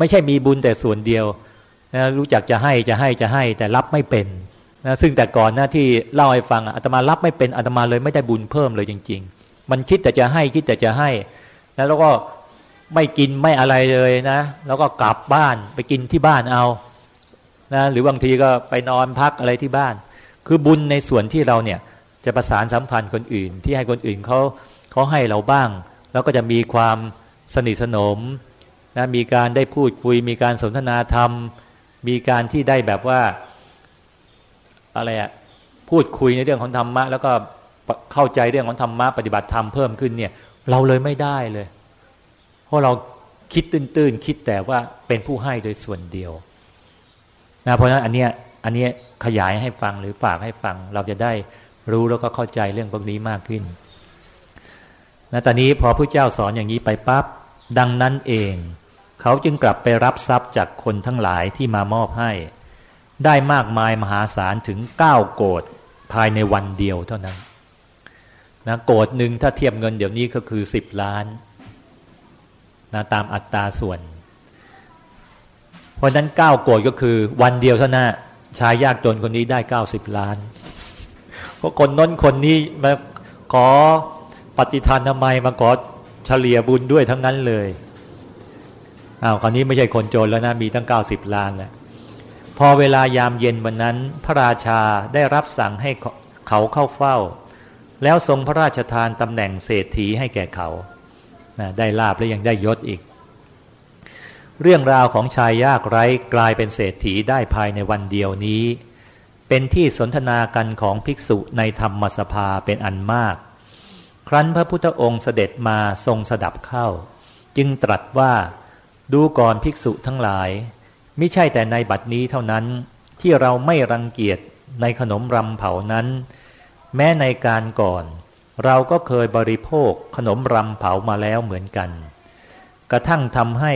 ไม่ใช่มีบุญแต่ส่วนเดียวนะรู้จักจะให้จะให้จะให้แต่รับไม่เป็นนะซึ่งแต่ก่อนนะที่เล่าให้ฟังอาตมารับไม่เป็นอาตมาเลยไม่ได้บุญเพิ่มเลยจริง ๆ มันคิดแต่จะให้คิดแต่จะให้นะแล้วก็ไม่กินไม่อะไรเลยนะ แล้วก็กลับบ้านไปกินที่บ้านเอานะหรือบางทีก็ไปนอนพักอะไรที่บ้าน คือบุญในส่วนที่เราเนี่ยจะประสานสัมพันธ์คนอื่น ที่ให้คนอื่นเขาเขาให้เราบ้าง แล้วก็จะมีความสนิทสนม นะมีการได้พูดคุย มีการสนทนาธรรม มีการที่ได้แบบว่าอะไรอะพูดคุยในเรื่องของธรรมะ แล้วก็เข้าใจเรื่องของธรรมะปฏิบัติธรรมเพิ่มขึ้นเนี่ยเราเลยไม่ได้เลย เพราะเราคิดตื้นๆ คิดแต่ว่าเป็นผู้ให้โดยส่วนเดียวนะเพราะฉะนั้นอันเนี้ยอันเนี้ยขยายให้ฟังหรือฝากให้ฟัง เราจะได้รู้แล้วก็เข้าใจเรื่องพวกนี้มากขึ้นนะตอนนี้พอพระเจ้าสอนอย่างนี้ไปปับ๊บดังนั้นเอง เขาจึงกลับไปรับทรัพย์จากคนทั้งหลายที่มามอบให้ ได้มากมายมหาศาลถึงเก้าโกดภายในวันเดียวเท่านั้นนะโกดหนึ่งถ้าเทียบเงินเดี๋ยวนี้ก็คือสิบล้านนะตามอัตราส่วน เพราะนั้นเก้าโกดก็คือวันเดียวเท่านั้นชายยากจนคนนี้ได้เก้าสิบล้าน เพราะคนน้นคนนี้มาขอปฏิทานทำไมมาขอเฉลี่ยบุญด้วยทั้งนั้นเลย อ้าวคราวนี้ไม่ใช่คนจนแล้วนะมีตั้งเก้าสิบล้านแล้วพอเวลายามเย็นวันนั้น พระราชาได้รับสั่งให้เขาเข้าเฝ้า แล้วทรงพระราชทานตำแหน่งเศรษฐีให้แก่เขาได้ลาบและยังได้ยศอีก เรื่องราวของชายยากไร้กลายเป็นเศรษฐีได้ภายในวันเดียวนี้ เป็นที่สนทนากันของภิกษุในธรรมสภาเป็นอันมาก ครั้นพระพุทธองค์เสด็จมาทรงสดับเข้า จึงตรัสว่า ดูก่อนภิกษุทั้งหลายไม่ใช่แต่ในบัดนี้เท่านั้นที่เราไม่รังเกียจในขนมรำเผานั้น แม้ในการก่อน เราก็เคยบริโภคขนมรำเผามาแล้วเหมือนกัน กระทั่งทำให้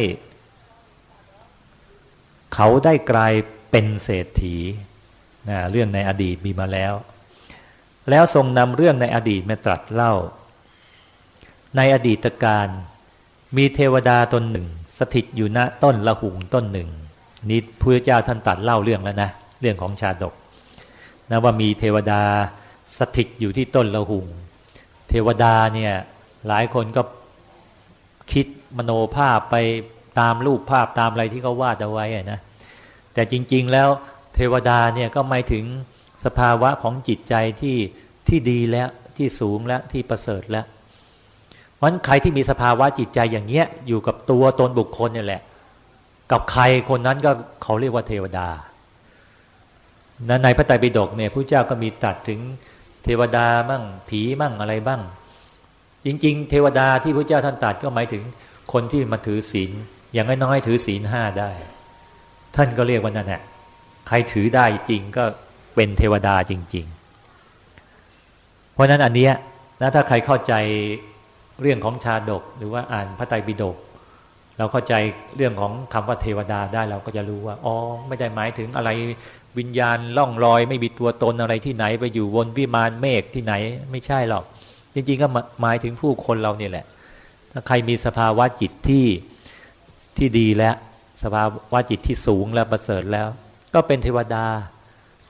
เขาได้กลายเป็นเศรษฐีนะเรื่องในอดีตมีมาแล้ว แล้วทรงนำเรื่องในอดีตมาตรัสเล่า ในอดีตการมีเทวดาตนหนึ่ง สถิตอยู่ณต้นละหุงต้นหนึ่งนี่พระเจ้าท่านตัดเล่าเรื่องแล้วนะเรื่องของชาดกนะว่ามีเทวดาสถิตอยู่ที่ต้นละหุง เทวดาเนี่ยหลายคนก็คิดมโนภาพไปตามรูปภาพตามอะไรที่เขาวาดเอาไว้นะแต่จริง ๆแล้วเทวดาเนี่ยก็หมายถึงสภาวะของจิตใจที่ที่ดีแล้วที่สูงแล้วที่ประเสริฐแล้ว ราะใครที่มีสภาวะจิตใจอย่างเงี้ย อยู่กับตัวตนบุคคลนี่แหละ กับใครคนนั้นก็เขาเรียกว่าเทวดาในพระไตรปิฎกเนี่ยพระเจ้าก็มีตัดถึงเทวดาบ้างผีบ้างอะไรบ้าง จริง ๆ เทวดาที่พระเจ้าท่านตัดก็หมายถึงคนที่มาถือศีลอย่างน้อยๆถือศีลห้าได้ ท่านก็เรียกว่านั่นแหละใครถือได้จริงก็เป็นเทวดาจริง ๆ เพราะนั้นอันเนี้ยนะถ้าใครเข้าใจ เรื่องของชาดก หรือว่าอ่านพระไตรปิฎกเราเข้าใจเรื่องของคำว่าเทวดาได้เราก็จะรู้ว่าอ๋อไม่ได้หมายถึงอะไรวิญญาณล่องลอย ไม่มีตัวตนอะไรที่ไหนไปอยู่บนวิมานเมฆที่ไหนไม่ใช่หรอก จริง ๆ ก็หมายถึงผู้คนเราเนี่ยแหละ ถ้าใครมีสภาวะจิตที่ที่ดีแล้วสภาวะจิตที่สูงแล้วประเสริฐแล้ว ก็เป็นเทวดา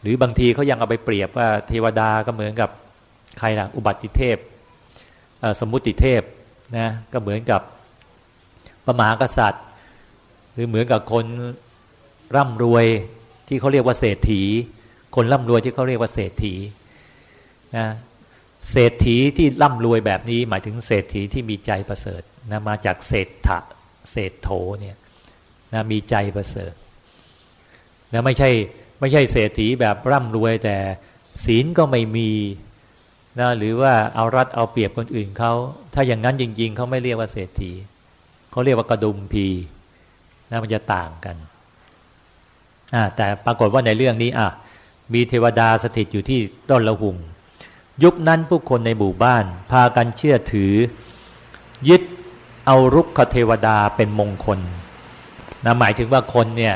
หรือบางทีเขายังเอาไปเปรียบว่าเทวดาก็เหมือนกับใครล่ะอุบัติเทพ สมมุติเทพนะก็เหมือนกับพระมหากษัตริย์ หรือเหมือนกับคนร่ำรวยที่เขาเรียกว่าเศรษฐี คนร่ำรวยที่เขาเรียกว่าเศรษฐีนะเศรษฐีที่ร่ำรวยแบบนี้ หมายถึงเศรษฐีที่มีใจประเสริฐนะมาจากเศรษฐะเศรษโถเนี่ยนะมีใจประเสริฐนะไม่ใช่ไม่ใช่เศรษฐีแบบร่ำรวยแต่ศีลก็ไม่มี นะหรือว่าเอารัดเอาเปรียบคนอื่นเขา ถ้าอย่างนั้นจริง ๆ เขาไม่เรียกว่าเศรษฐี เขาเรียกว่ากระดุมพีนะมันจะต่างกันแต่ปรากฏว่าในเรื่องนี้อะมีเทวดาสถิตอยู่ที่ต้นละหุงยุคนั้นผู้คนในหมู่บ้าน พากันเชื่อถือ ยึดเอารุกขเทวดาเป็นมงคลนะหมายถึงว่าคนเนี่ย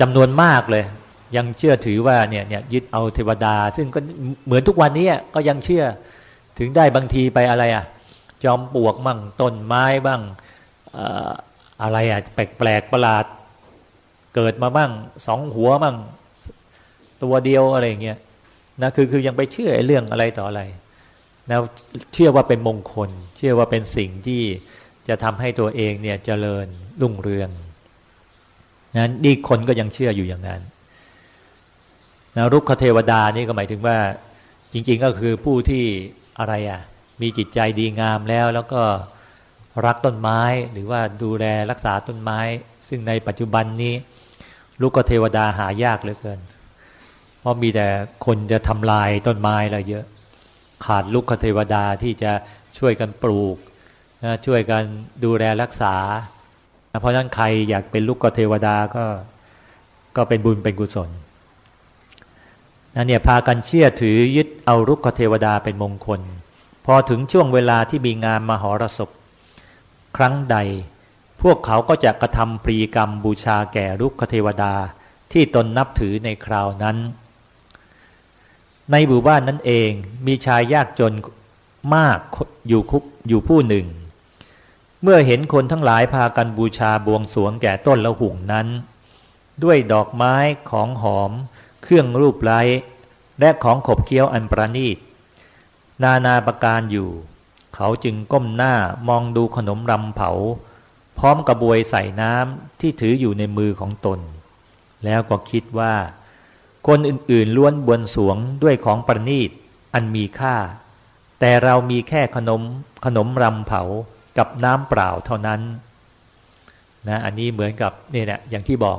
จำนวนมากเลย ยังเชื่อถือว่าเนี่ยเนี่ยยึดเอาเทวดา ซึ่งก็เหมือนทุกวันนี้ก็ยังเชื่อถึงได้บางทีไปอะไรอะ จอมปลวกบ้างต้นไม้บ้างอะไรอะแปลกๆประหลาด เกิดมาบ้างสองหัวบ้างตัวเดียวอะไรเงี้ยนะคือคือยังไปเชื่อเรื่องอะไรต่ออะไรนะเชื่อว่าเป็นมงคล เชื่อว่าเป็นสิ่งที่จะทำให้ตัวเองเนี่ยเจริญรุ่งเรืองนั้นนี่คนก็ยังเชื่ออยู่อย่างนั้น นะรุกขเทวดานี่ก็หมายถึงว่า จริง ๆ ก็คือผู้ที่อะไรอะ มีจิตใจดีงามแล้ว แล้วก็รักต้นไม้ หรือว่าดูแลรักษาต้นไม้ ซึ่งในปัจจุบันนี้ลูกเทวดาหายากเหลือเกิน เพราะมีแต่คนจะทำลายต้นไม้อะไรเยอะ ขาดลูกเทวดาที่จะช่วยกันปลูกนะช่วยกันดูแลรักษา เพราะนั้นใครอยากเป็นลูกเทวดาก็ก็เป็นบุญเป็นกุศล นั่นเนี่ยพากันเชื่อถือยึดเอารุกขเทวดาเป็นมงคล พอถึงช่วงเวลาที่มีงานมหรสพ ครั้งใด พวกเขาก็จะกระทำปรีกรรมบูชาแก่รุกขเทวดาที่ตนนับถือในคราวนั้น ในหมู่บ้านนั้นเองมีชายยากจนมากอยู่คุกอยู่ผู้หนึ่ง เมื่อเห็นคนทั้งหลายพากันบูชาบวงสรวงแก่ต้นละหุ่งนั้น ด้วยดอกไม้ของหอม เครื่องรูปไล้และของขบเคี้ยวอันประณีต นานาประการอยู่ เขาจึงก้มหน้ามองดูขนมรำเผา พร้อมกระบวยใส่น้ำที่ถืออยู่ในมือของตน แล้วก็คิดว่า คนอื่นๆล้วนบวนสวงด้วยของประณีตอันมีค่า แต่เรามีแค่ขนมขนมรำเผากับน้ำเปล่าเท่านั้นนะอันนี้เหมือนกับนี่แหละอย่างที่บอก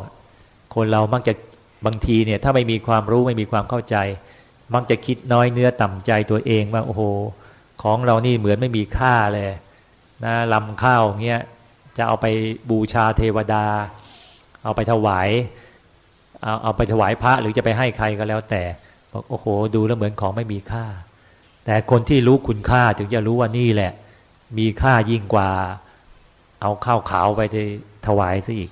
คนเรามักจะ บางทีเนี่ยถ้าไม่มีความรู้ไม่มีความเข้าใจ มักจะคิดน้อยเนื้อต่ำใจตัวเองว่าโอ้โห ของเรานี่เหมือนไม่มีค่าเลยนะลำข้าวเงี้ยจะเอาไปบูชาเทวดา เอาไปถวายเอาเอาไปถวายพระหรือจะไปให้ใครก็แล้วแต่บอกโอ้โห ดูแล้วเหมือนของไม่มีค่า แต่คนที่รู้คุณค่าถึงจะรู้ว่านี่แหละ มีค่ายิ่งกว่า เอาข้าวขาวไปถวายซะอีก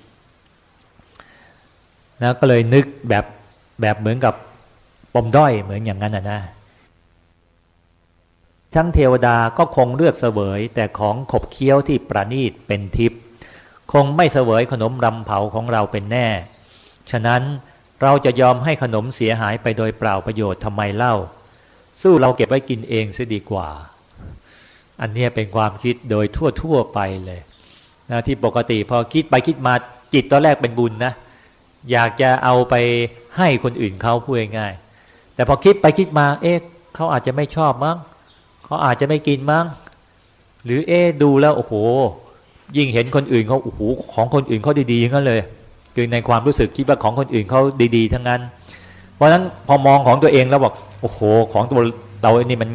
นะก็เลยนึกแบบแบบเหมือนกับปมด้อยเหมือนอย่างนั้นนะนะทั้งเทวดาก็คงเลือกเสวยแต่ของขบเคี้ยวที่ประณีตเป็นทิพย์คงไม่เสวยขนมรำเผาของเราเป็นแน่ ฉะนั้นเราจะยอมให้ขนมเสียหายไปโดยเปล่าประโยชน์ทำไมเล่า สู้เราเก็บไว้กินเองซะดีกว่า อันนี้เป็นความคิดโดยทั่วๆไปเลยนะที่ปกติพอคิดไปคิดมาจิตตอนแรกเป็นบุญนะ อยากจะเอาไปให้คนอื่นเขาพูดง่ายๆแต่พอคิดไปคิดมา เอ๊ะเขาอาจจะไม่ชอบมั้งเขาอาจจะไม่กินมั้งหรือเอ๊ะดูแล้วโอ้โห ยิ่งเห็นคนอื่นเขาโอ้โหของคนอื่นเขาดีๆทั้งนั้นเลย คือในความรู้สึกคิดว่าของคนอื่นเขาดี ๆ ทั้งนั้น เพราะฉะนั้นพอมองของตัวเองแล้วบอกโอ้โห ของตัวเราเนี่มัน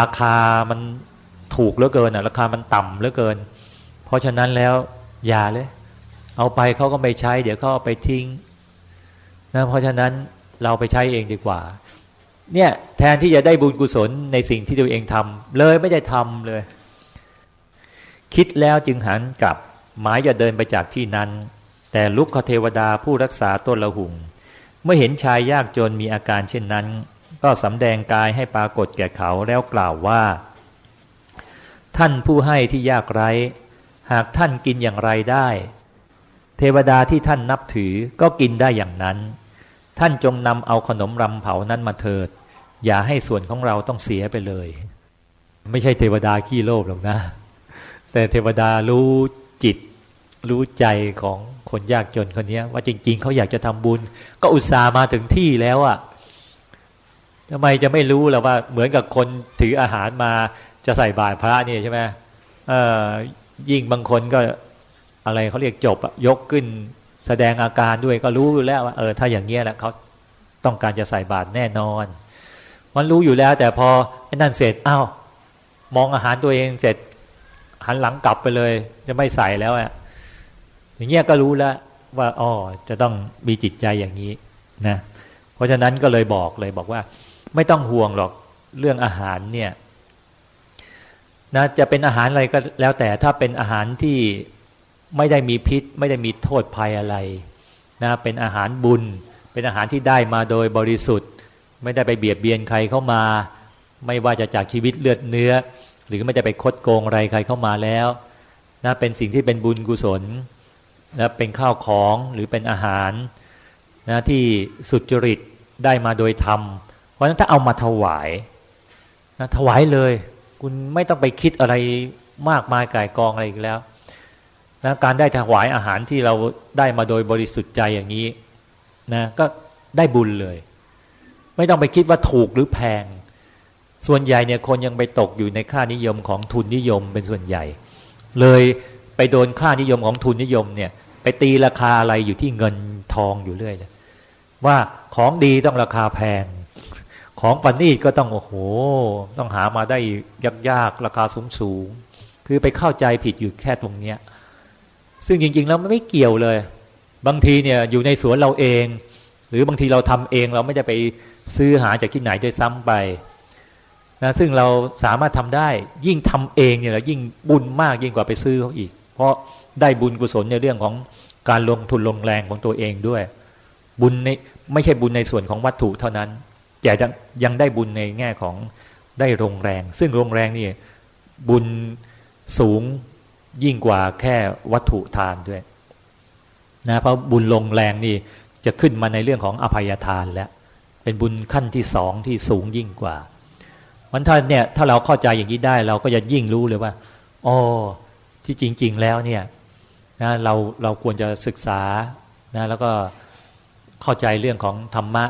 ราคามันถูกเหลือเกินอะราคามันต่ำเหลือเกิน เพราะฉะนั้นแล้วอย่าเลย เอาไปเขาก็ไม่ใช้ เดี๋ยวเขาเอาไปทิ้งนะเพราะฉะนั้นเราไปใช้เองดีกว่า เนี่ยแทนที่จะได้บุญกุศลในสิ่งที่ตัวเองทำเลยไม่ได้ทำเลย คิดแล้วจึงหันกลับหมายจะเดินไปจากที่นั้น แต่ลุกขเทวดาผู้รักษาต้นละหุงเมื่อเห็นชายยากจนมีอาการเช่นนั้น ก็สำแดงกายให้ปรากฏแก่เขาแล้วกล่าวว่า ท่านผู้ให้ที่ยากไร้ หากท่านกินอย่างไรได้ เทวดาที่ท่านนับถือก็กินได้อย่างนั้น ท่านจงนำเอาขนมรำเผานั้นมาเถิด อย่าให้ส่วนของเราต้องเสียไปเลย ไม่ใช่เทวดาขี้โลภหรอกนะ แต่เทวดารู้จิต รู้ใจของคนยากจนคนนี้ว่าจริง ๆ เขาอยากจะทำบุญ ก็อุตส่าห์มาถึงที่แล้วอะ่ะทำไมจะไม่รู้ล่ะว่าเหมือนกับคนถืออาหารมาจะใส่บาตรพระนี่ใช่ไหมยิ่งบางคนก็ อะไรเขาเรียกจบยกขึ้น แสดงอาการด้วยก็รู้อยู่แล้วว่าเออถ้าอย่างเงี้ยแหละเขาต้องการจะใส่บาตรแน่นอน มันรู้อยู่แล้ว แต่พอไอ้นั่นเสร็จอ้าวมองอาหารตัวเองเสร็จหันหลังกลับไปเลย จะไม่ใส่แล้วอะอย่างเงี้ยก็รู้แล้วว่าอ๋อจะต้องมีจิตใจอย่างนี้นะเพราะฉะนั้นก็เลยบอกเลยบอกว่า ไม่ต้องห่วงหรอกเรื่องอาหารเนี่ยนะจะเป็นอาหารอะไรก็แล้วแต่ถ้าเป็นอาหารที่ ไม่ได้มีพิษ ไม่ได้มีโทษภัยอะไรนะเป็นอาหารบุญ เป็นอาหารที่ได้มาโดยบริสุทธิ์ ไม่ได้ไปเบียดเบียนใครเข้ามา ไม่ว่าจะจากชีวิตเลือดเนื้อ หรือไม่จะไปคดโกงอะไรใครเข้ามาแล้วนะเป็นสิ่งที่เป็นบุญกุศลนะเป็นข้าวของหรือเป็นอาหารนะที่สุจริตได้มาโดยธรรม เพราะฉะนั้นถ้าเอามาถวายนะถวายเลย คุณไม่ต้องไปคิดอะไรมากมายกายกองอะไรอีกแล้ว นะการได้ถวายอาหารที่เราได้มาโดยบริสุทธิ์ใจอย่างนี้นะก็ได้บุญเลย ไม่ต้องไปคิดว่าถูกหรือแพง ส่วนใหญ่เนี่ยคนยังไปตกอยู่ในค่านิยมของทุนนิยมเป็นส่วนใหญ่ เลยไปโดนค่านิยมของทุนนิยมเนี่ยไปตีราคาอะไรอยู่ที่เงินทองอยู่เรื่อยเลยว่าของดีต้องราคาแพง ของปันนีก็ต้องโอ้โห ต้องหามาได้ยากๆราคาสูงสูงคือไปเข้าใจผิดอยู่แค่ตรงเนี้ย ซึ่งจริง ๆ แล้วไม่เกี่ยวเลย บางทีเนี่ยอยู่ในสวนเราเอง หรือบางทีเราทำเองเราไม่ได้ไปซื้อหาจากที่ไหนด้วยซ้ำไปนะซึ่งเราสามารถทำได้ยิ่งทำเองเนี่ยยิ่งบุญมากยิ่งกว่าไปซื้อเขาอีก เพราะได้บุญกุศลในเรื่องของการลงทุนลงแรงของตัวเองด้วย บุญในไม่ใช่บุญในส่วนของวัตถุเท่านั้นแต่ยังได้บุญในแง่ของได้ลงแรง ซึ่งลงแรงนี่บุญสูง ยิ่งกว่าแค่วัตถุทานด้วยนะเพราะบุญลงแรงนี่จะขึ้นมาในเรื่องของอภัยทานแล้ว เป็นบุญขั้นที่สองที่สูงยิ่งกว่ามันถ้าเนี่ยถ้าเราเข้าใจอย่างนี้ได้เราก็จะยิ่งรู้เลยว่าอ๋อที่จริง ๆ แล้วเนี่ยนะเราเราควรจะศึกษานะแล้วก็เข้าใจเรื่องของธรรมะ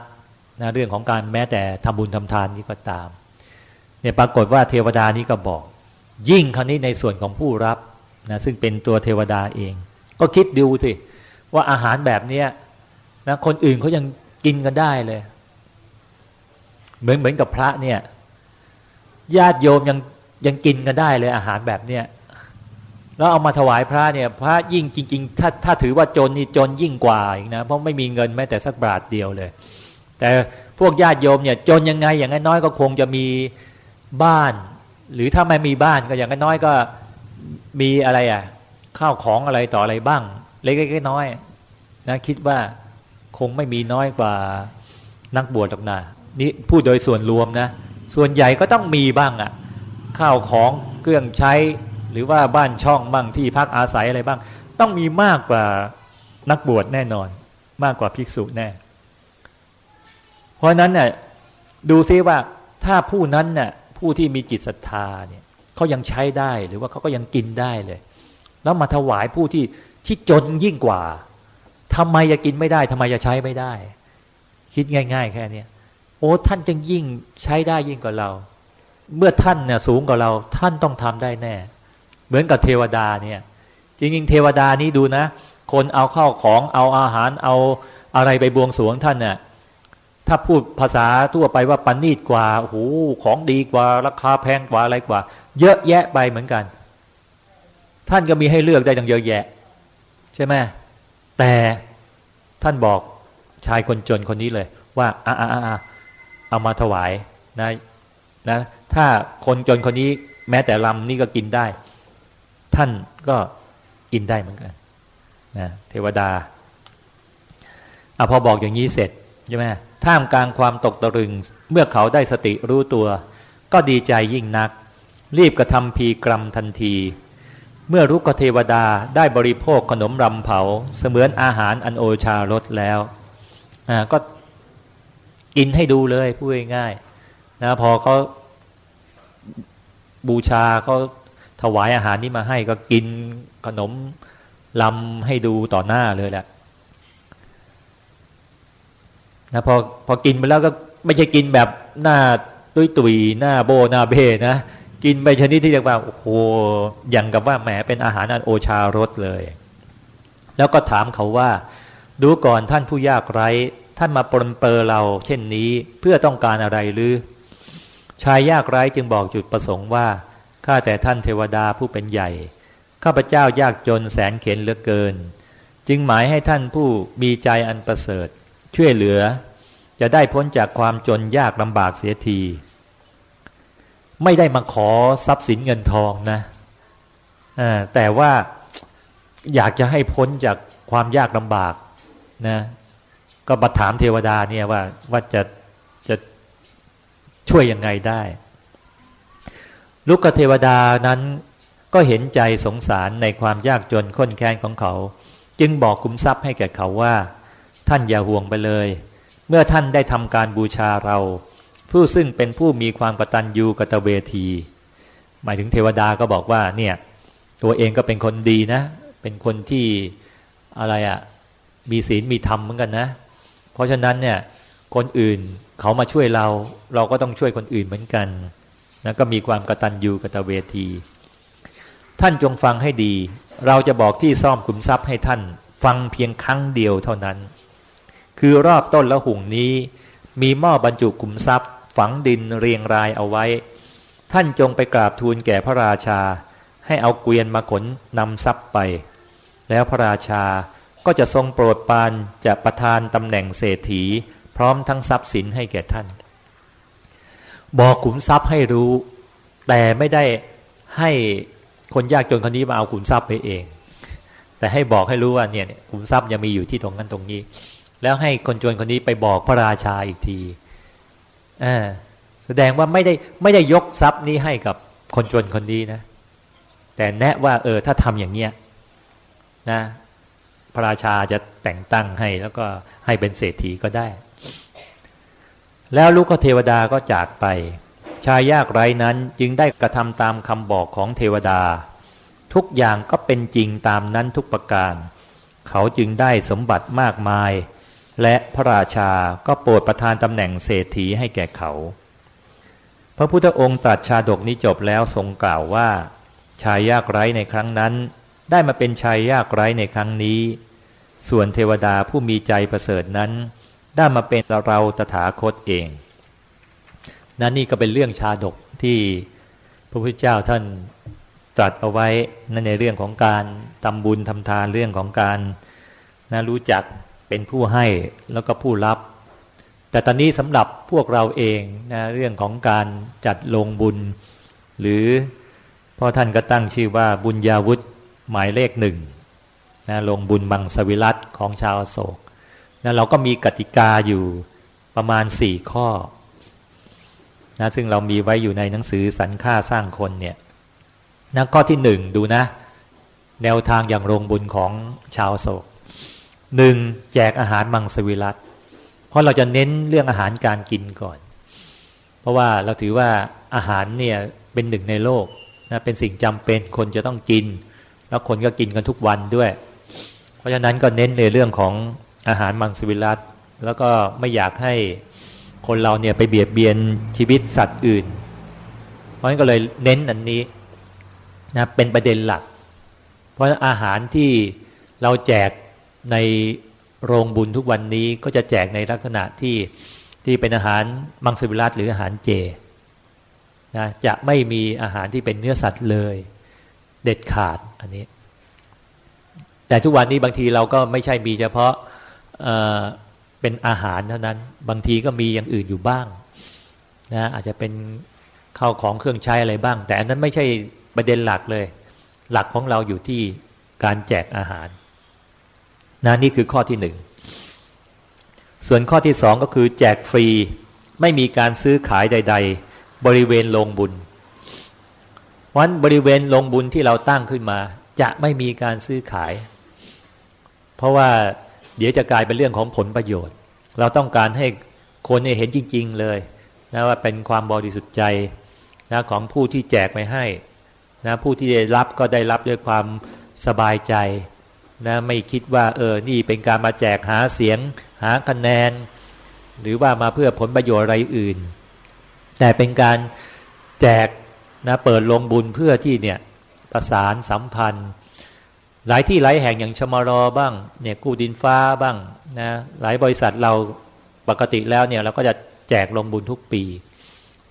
นะเรื่องของการแม้แต่ทำบุญทำทานนี่ก็ตามเนี่ยปรากฏว่าเทวดานี้ก็บอก ยิ่งคราวนี้ในส่วนของผู้รับ นะซึ่งเป็นตัวเทวดาเอง ก็คิดดูสิว่าอาหารแบบเนี้ยนะคนอื่นเขายังกินกันได้เลย เหมือนเหมือนกับพระเนี่ยญาติโยมยังยังกินกันได้เลยอาหารแบบเนี้ยแล้วเอามาถวายพระเนี่ย พระยิ่งจริง ๆ ถ้าถ้าถือว่าจนนี่จนยิ่งกว่าอีกนะเพราะไม่มีเงินแม้แต่สักบาทเดียวเลย แต่พวกญาติโยมเนี่ย จนยังไงอย่างน้อยก็คงจะมีบ้าน หรือถ้าไม่มีบ้านก็อย่างน้อยก็ มีอะไรอะ ข้าวของอะไรต่ออะไรบ้าง เล็กๆน้อยๆนะคิดว่าคงไม่มีน้อยกว่านักบวชหรอกนะนี่พูดโดยส่วนรวมนะ ส่วนใหญ่ก็ต้องมีบ้างอะ่ะ ข้าวของเครื่องใช้ หรือว่าบ้านช่องบ้างที่พักอาศัยอะไรบ้าง ต้องมีมากกว่านักบวชแน่นอน มากกว่าภิกษุแน่ เพราะนั้นเนี่ยดูซิว่าถ้าผู้นั้นเนี่ยผู้ที่มีจิตศรัทธาเนี่ย เขายังใช้ได้หรือว่าเขาก็ยังกินได้เลย แล้วมาถวายผู้ที่ที่จนยิ่งกว่าทำไมจะกินไม่ได้ทำไมจะใช้ไม่ได้ คิดง่าย ๆ แค่นี้โอ้ท่านจึงยิ่งใช้ได้ยิ่งกว่าเรา เมื่อท่านเนี่ยสูงกว่าเรา ท่านต้องทำได้แน่ เหมือนกับเทวดาเนี่ย จริงๆ เทวดานี้ดูนะ คนเอาเข้าของเอาอาหารเอาอะไรไปบวงสรวงท่านเนี่ยถ้าพูดภาษาทั่วไปว่าปันนีดกว่าโอ้โหของดีกว่า ราคาแพงกว่าอะไรกว่า เยอะแยะไปเหมือนกัน ท่านก็มีให้เลือกได้ตั้งเยอะแยะ ใช่ไหมแต่ท่านบอกชายคนจนคนนี้เลย ว่าอ่าอ่าเอามาถวายนะนะ ถ้าคนจนคนนี้แม้แต่ลำนี่ก็กินได้ ท่านก็กินได้เหมือนกันนะเทวดาอพอบอกอย่างนี้เสร็จใช่ไหมท่ามกลางความตกตะลึง เมื่อเขาได้สติรู้ตัว ก็ดีใจยิ่งนัก รีบกระทำพีกรรมทันที เมื่อรุกเทวดาได้บริโภคขนมรำเผา เสมือนอาหารอันโอชารสแล้วก็กินให้ดูเลยพูดง่ายๆนะพอเขาบูชาเขาถวายอาหารนี้มาให้ก็กินขนมลำให้ดูต่อหน้าเลยแหละนะพอพอกินไปแล้วก็ไม่ใช่กินแบบหน้าตุยตุยหน้าโบหน้าเบนะ กินไปชนิดที่เรียกว่าโอ้โหอย่างกับว่าแหมเป็นอาหารอันโอชารสเลย แล้วก็ถามเขาว่า ดูก่อนท่านผู้ยากไร้ ท่านมาปรนเปอเรา เช่นนี้เพื่อต้องการอะไรหรือ ชายยากไร้จึงบอกจุดประสงค์ว่าข้าแต่ท่านเทวดาผู้เป็นใหญ่ ข้าพเจ้ายากจนแสนเข็นเหลือเกิน จึงหมายให้ท่านผู้มีใจอันประเสริฐ ช่วยเหลือ จะได้พ้นจากความจนยากลำบากเสียที ไม่ได้มาขอทรัพย์สินเงินทองนะแต่ว่าอยากจะให้พ้นจากความยากลำบากนะก็บัถามเทวดาเนี่ยว่าว่าจะจะช่วยยังไงได้ ลูกเทวดานั้นก็เห็นใจสงสารในความยากจนข้นแค้นของเขา จึงบอกคุ้มทรัพย์ให้แก่เขาว่า ท่านอย่าห่วงไปเลย เมื่อท่านได้ทำการบูชาเรา ผู้ซึ่งเป็นผู้มีความกตัญญูกตเวที หมายถึงเทวดาก็บอกว่าเนี่ยตัวเองก็เป็นคนดีนะ เป็นคนที่อะไรอะ่ะมีศีลมีธรรมเหมือนกันนะ เพราะฉะนั้นเนี่ยคนอื่นเขามาช่วยเรา เราก็ต้องช่วยคนอื่นเหมือนกันนะก็มีความกตัญญูกตเวที ท่านจงฟังให้ดี เราจะบอกที่ซ่อมขุมทรัพย์ให้ท่านฟังเพียงครั้งเดียวเท่านั้น คือรอบต้นและหุ่งนี้มีหม้อบรรจุขุมทรัพย์ ฝังดินเรียงรายเอาไว้ ท่านจงไปกราบทูลแก่พระราชา ให้เอาเกวียนมาขนนำทรัพย์ไป แล้วพระราชาก็จะทรงโปรดปานจะประทานตำแหน่งเศรษฐี พร้อมทั้งทรัพย์สินให้แก่ท่าน บอกขุมทรัพย์ให้รู้ แต่ไม่ได้ให้คนยากจนคนนี้มาเอาขุมทรัพย์ไปเอง แต่ให้บอกให้รู้ว่าเนี่ยขุมทรัพย์ยังมีอยู่ที่ตรงนั้นตรงนี้ แล้วให้คนจนคนนี้ไปบอกพระราชาอีกที แสดงว่าไม่ได้ไม่ได้ยกทรัพย์นี้ให้กับคนจนคนนี้นะ แต่แนะว่า เออ ถ้าทำอย่างเนี้ยนะพระราชาจะแต่งตั้งให้ แล้วก็ให้เป็นเศรษฐีก็ได้ แล้วลูกเทวดาก็จากไป ชายยากไร้นั้นจึงได้กระทำตามคำบอกของเทวดา ทุกอย่างก็เป็นจริงตามนั้นทุกประการ เขาจึงได้สมบัติมากมาย และพระราชาก็โปรดประทานตำแหน่งเศรษฐีให้แก่เขา พระพุทธองค์ตรัสชาดกนี้จบแล้วทรงกล่าวว่า ชายยากไร้ในครั้งนั้น ได้มาเป็นชายยากไร้ในครั้งนี้ ส่วนเทวดาผู้มีใจประเสริฐนั้น ได้มาเป็นเราตถาคตเอง นั่นนี่ก็เป็นเรื่องชาดกที่พระพุทธเจ้าท่านตรัสเอาไว้นั่นในเรื่องของการทำบุญทำทานเรื่องของการนะรู้จัก เป็นผู้ให้แล้วก็ผู้รับ แต่ตอนนี้สำหรับพวกเราเองนะเรื่องของการจัดลงบุญ หรือพ่อท่านก็ตั้งชื่อว่าบุญญาวุฒิหมายเลขหนึ่งนะลงบุญบังสวิรัตของชาวโศกนะเราก็มีกติกาอยู่ประมาณสี่ข้อนะซึ่งเรามีไว้อยู่ในหนังสือสรรค่าสร้างคนเนี่ยนะข้อที่หนึ่งดูนะ แนวทางอย่างลงบุญของชาวโศก หนึ่งแจกอาหารมังสวิรัตเพราะเราจะเน้นเรื่องอาหารการกินก่อน เพราะว่าเราถือว่าอาหารเนี่ยเป็นหนึ่งในโลกนะเป็นสิ่งจำเป็นคนจะต้องกิน แล้วคนก็กินกันทุกวันด้วย เพราะฉะนั้นก็เน้นในเรื่องของอาหารมังสวิรัตแล้วก็ไม่อยากให้คนเราเนี่ยไปเบียดเบียนชีวิตสัตว์อื่น เพราะฉะนั้นก็เลยเน้นอันนี้นะเป็นประเด็นหลัก เพราะอาหารที่เราแจก ในโรงบุญทุกวันนี้ก็จะแจกในลักษณะที่ที่เป็นอาหารมังสวิรัตหรืออาหารเจนะจะไม่มีอาหารที่เป็นเนื้อสัตว์เลย เด็ดขาดอันนี้ แต่ทุกวันนี้บางทีเราก็ไม่ใช่มีเฉพาะเเป็นอาหารเท่านั้น บางทีก็มีอย่างอื่นอยู่บ้างนะอาจจะเป็นข้าวของเครื่องใช้อะไรบ้าง แต่อันนั้นไม่ใช่ประเด็นหลักเลย หลักของเราอยู่ที่การแจกอาหาร นะนี่คือข้อที่หนึ่งส่วนข้อที่สองก็คือแจกฟรีไม่มีการซื้อขายใด ๆ บริเวณโรงบุญวันบริเวณโรงบุญที่เราตั้งขึ้นมา จะไม่มีการซื้อขาย เพราะว่าเดี๋ยวจะกลายเป็นเรื่องของผลประโยชน์ เราต้องการให้คนเห็นจริง ๆ เลยนะว่าเป็นความบริสุทธิ์ใจนะของผู้ที่แจกไปให้นะผู้ที่ได้รับก็ได้รับด้วยความสบายใจ นะไม่คิดว่าเออนี่เป็นการมาแจกหาเสียง หาคะแนน หรือว่ามาเพื่อผลประโยชน์อะไรอื่น แต่เป็นการแจกนะเปิดลงบุญเพื่อที่เนี่ยประสานสัมพันธ์ หลายที่หลายแห่งอย่างชมรอบ้างเนี่ยกู้ดินฟ้าบ้างนะหลายบริษัทเราปกติแล้วเนี่ยเราก็จะแจกลงบุญทุกปี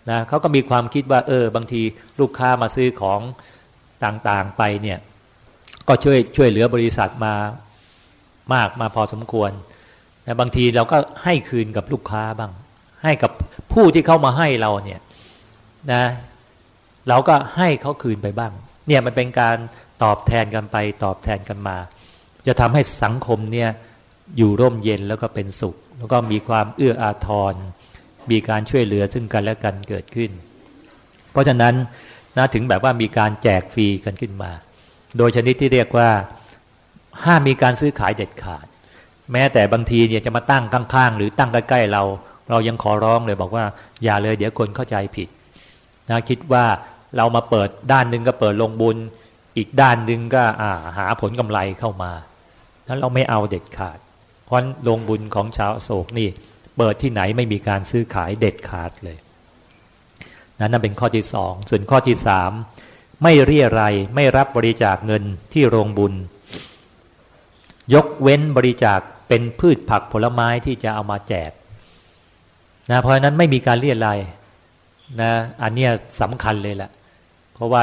นะเขาก็มีความคิดว่าเออบางทีลูกค้ามาซื้อของต่างๆไปเนี่ย ก็ช่วยช่วยเหลือบริษัทมามากมาพอสมควรนะบางทีเราก็ให้คืนกับลูกค้าบ้าง ให้กับผู้ที่เข้ามาให้เราเนี่ยนะเราก็ให้เขาคืนไปบ้าง เนี่ยมันเป็นการตอบแทนกันไปตอบแทนกันมา จะทำให้สังคมเนี่ยอยู่ร่มเย็นแล้วก็เป็นสุข แล้วก็มีความเอื้ออาทร มีการช่วยเหลือซึ่งกันและกันเกิดขึ้น เพราะฉะนั้นนะถึงแบบว่ามีการแจกฟรีกันขึ้นมา โดยชนิดที่เรียกว่าห้ามมีการซื้อขายเด็ดขาด แม้แต่บางทีเนี่ยจะมาตั้งข้างๆ หรือตั้งใกล้ๆเรา เรายังขอร้องเลยบอกว่าอย่าเลยเดี๋ยวคนเข้าใจผิดนะคิดว่าเรามาเปิดด้านหนึ่งก็เปิดลงบุญ อีกด้านหนึ่งก็าหาผลกำไรเข้ามานั้นเราไม่เอาเด็ดขาด เพราะลงบุญของชาวโศกนี่ เปิดที่ไหนไม่มีการซื้อขายเด็ดขาดเลย นั้นนั่นเป็นข้อที่สองส่วนข้อที่สาม ไม่เรียไรไม่รับบริจาคเงินที่โรงบุญ ยกเว้นบริจาคเป็นพืชผักผลไม้ที่จะเอามาแจกนะเพราะนั้นไม่มีการเรียรายนะอันนี้สำคัญเลยแหละเพราะว่า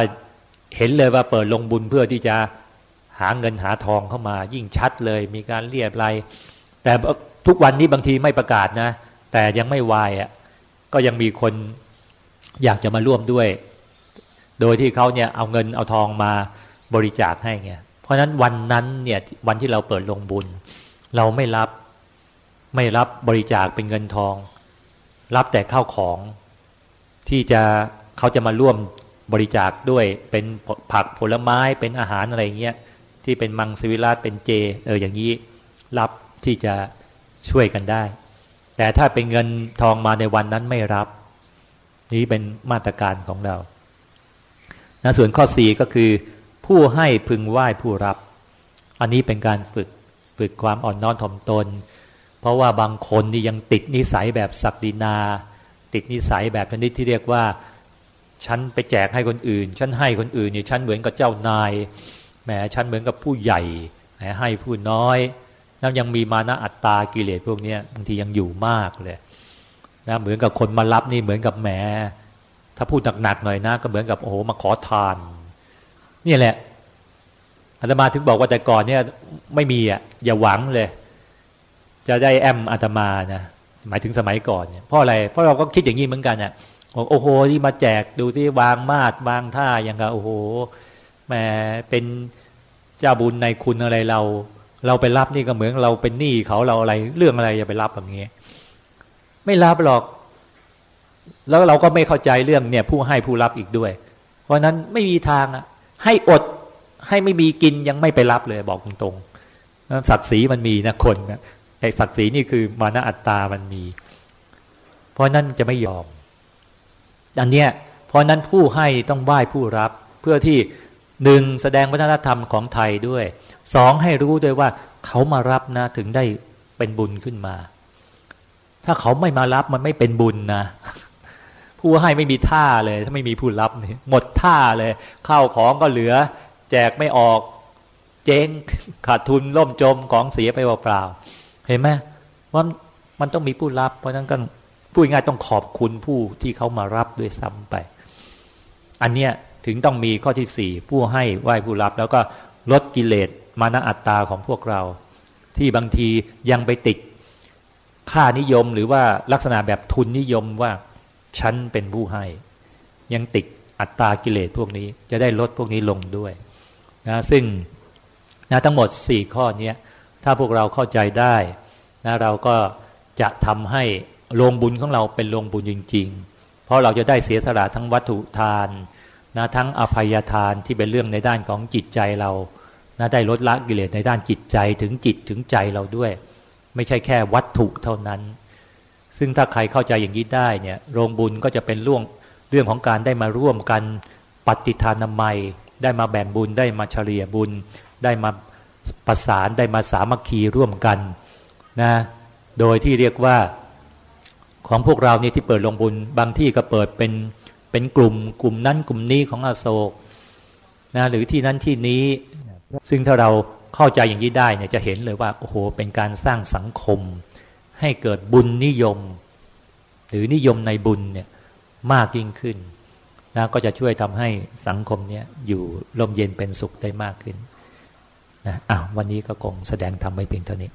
เห็นเลยว่าเปิดลงบุญเพื่อที่จะหาเงินหาทองเข้ามา ยิ่งชัดเลย มีการเรียรายแต่ทุกวันนี้บางทีไม่ประกาศนะ แต่ยังไม่วายอะก็ยังมีคนอยากจะมาร่วมด้วย โดยที่เขาเนี่ยเอาเงินเอาทองมาบริจาคให้เงี้ยเพราะฉะนั้นวันนั้นเนี่ยวันที่เราเปิดลงบุญ เราไม่รับไม่รับบริจาคเป็นเงินทอง รับแต่ข้าวของที่จะเขาจะมาร่วมบริจาคด้วยเป็นผักผลไม้เป็นอาหารอะไรเงี้ยที่เป็นมังสวิรัตเป็นเจเอออย่างนี้รับที่จะช่วยกันได้ แต่ถ้าเป็นเงินทองมาในวันนั้นไม่รับ นี้เป็นมาตรการของเรา นะส่วนข้อสี่ก็คือ ผู้ให้พึงไหว้ผู้รับ อันนี้เป็นการฝึกฝึกความอ่อนน้อมถ่อมตน เพราะว่าบางคนนี่ยังติดนิสัยแบบศักดินา ติดนิสัยแบบชนิดที่เรียกว่าฉันไปแจกให้คนอื่น ฉันให้คนอื่นนี่ฉันเหมือนกับเจ้านายแหมฉันเหมือนกับผู้ใหญ่แหมให้ผู้น้อยแล้วยังมีมานะอัตตากิเลสพวกนี้บางทียังอยู่มากเลยนะเหมือนกับคนมารับนี่เหมือนกับแหม ถ้าพูดหนักๆหน่อยนะ ก็เหมือนกับโอ้โหมาขอทาน นี่แหละอาตมาถึงบอกว่าแต่ก่อนเนี่ยไม่มีอะอย่าหวังเลย จะได้แอมอาตมานะหมายถึงสมัยก่อนเนี่ยเพราะอะไรเพราะเราก็คิดอย่างนี้เหมือนกันเนี่ยโอ้โหที่มาแจกดูที่วางมาดวางท่าอย่างกับโอ้โหแหมเป็นเจ้าบุญในคุณอะไรเรา เราไปรับนี่ก็เหมือนเราเป็นหนี้เขาเราอะไรเรื่องอะไรจะไปรับแบบนี้ ไม่รับหรอก แล้วเราก็ไม่เข้าใจเรื่องเนี่ยผู้ให้ผู้รับอีกด้วย เพราะนั้นไม่มีทางอะให้อดให้ไม่มีกินยังไม่ไปรับเลยบอกตรงๆศักดิ์ศรีมันมีนะคนนะไอ้ศักดิ์ศรีนี่คือมานะอัตตามันมี เพราะนั้นจะไม่ยอมอันเนี้ยเพราะนั้นผู้ให้ต้องไหว้ผู้รับ เพื่อที่หนึ่งแสดงวัฒนธรรมของไทยด้วยสองให้รู้ด้วยว่าเขามารับนะถึงได้เป็นบุญขึ้นมา ถ้าเขาไม่มารับมันไม่เป็นบุญนะ ผู้ให้ไม่มีท่าเลย ถ้าไม่มีผู้รับนี่หมดท่าเลยข้าวของก็เหลือ แจกไม่ออก เจ๊งขาดทุนล่มจมของเสียไปเปล่าเห็นไหมว่ามันต้องมีผู้รับ เพราะนั้นก็พูดง่ายต้องขอบคุณผู้ที่เขามารับด้วยซ้ำไป อันเนี้ยถึงต้องมีข้อที่สี่ผู้ให้ไหว้ผู้รับ แล้วก็ลดกิเลสมานะอัตตาของพวกเรา ที่บางทียังไปติดค่านิยมหรือว่าลักษณะแบบทุนนิยมว่า ฉันเป็นผู้ให้ ยังติดอัตตากิเลสพวกนี้จะได้ลดพวกนี้ลงด้วยนะซึ่งนะทั้งหมดสี่ข้อนี้ถ้าพวกเราเข้าใจได้นะเราก็จะทำให้โรงบุญของเราเป็นโรงบุญจริง ๆ เพราะเราจะได้เสียสละทั้งวัตถุทานนะทั้งอภัยทานที่เป็นเรื่องในด้านของจิตใจเรานะได้ลดละกิเลสในด้านจิตใจถึงจิตถึงใจเราด้วย ไม่ใช่แค่วัตถุเท่านั้น ซึ่งถ้าใครเข้าใจอย่างนี้ได้เนี่ยโรงบุญก็จะเป็นเรื่องเรื่องของการได้มาร่วมกันปฏิทานามัย ได้มาแบ่งบุญได้มาเฉลี่ยบุญ ได้มาประสานได้มาสามัคคีร่วมกันนะโดยที่เรียกว่าของพวกเราเนี่ยที่เปิดลงบุญบางที่ก็เปิดเป็นเป็นกลุ่มกลุ่มนั้นกลุ่มนี้ของอาโศกนะหรือที่นั้นที่นี้ซึ่งถ้าเราเข้าใจอย่างนี้ได้เนี่ยจะเห็นเลยว่าโอ้โหเป็นการสร้างสังคม ให้เกิดบุญนิยม หรือนิยมในบุญเนี่ยมากยิ่งขึ้นนะก็จะช่วยทำให้สังคมเนี่ยอยู่ร่มเย็นเป็นสุขได้มากขึ้นนะอ้าววันนี้ก็คงแสดงทำไว้เพียงเท่านี้